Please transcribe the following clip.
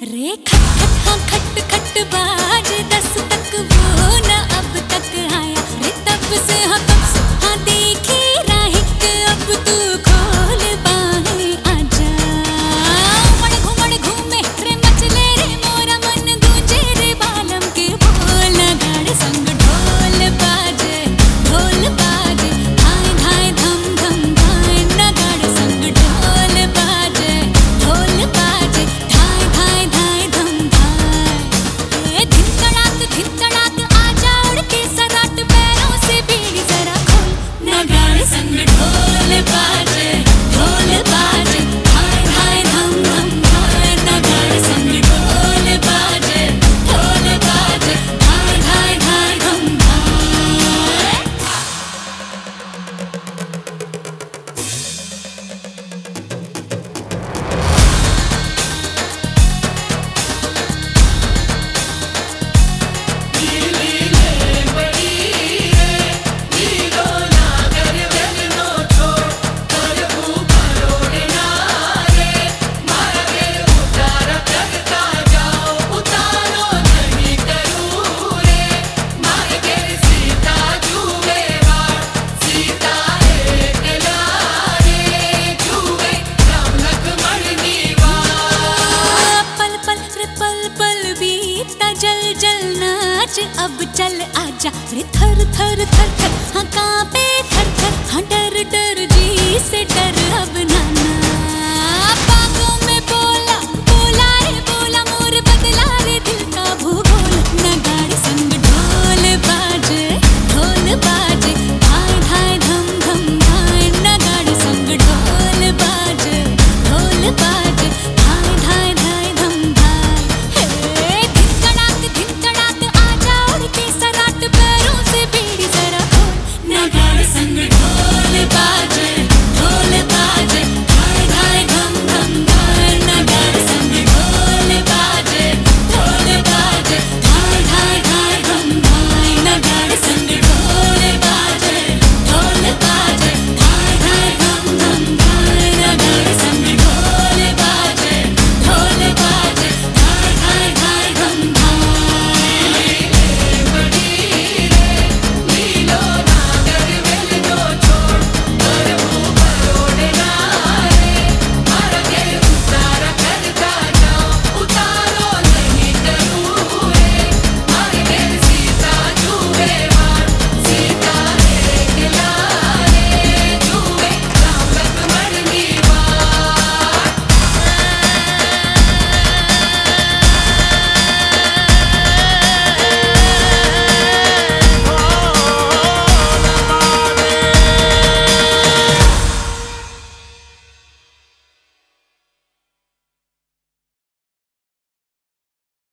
खट खट हाँ दस तक वो अब तक से हम अब चल आजा। रे थर थर थर थर। हाँ कांपे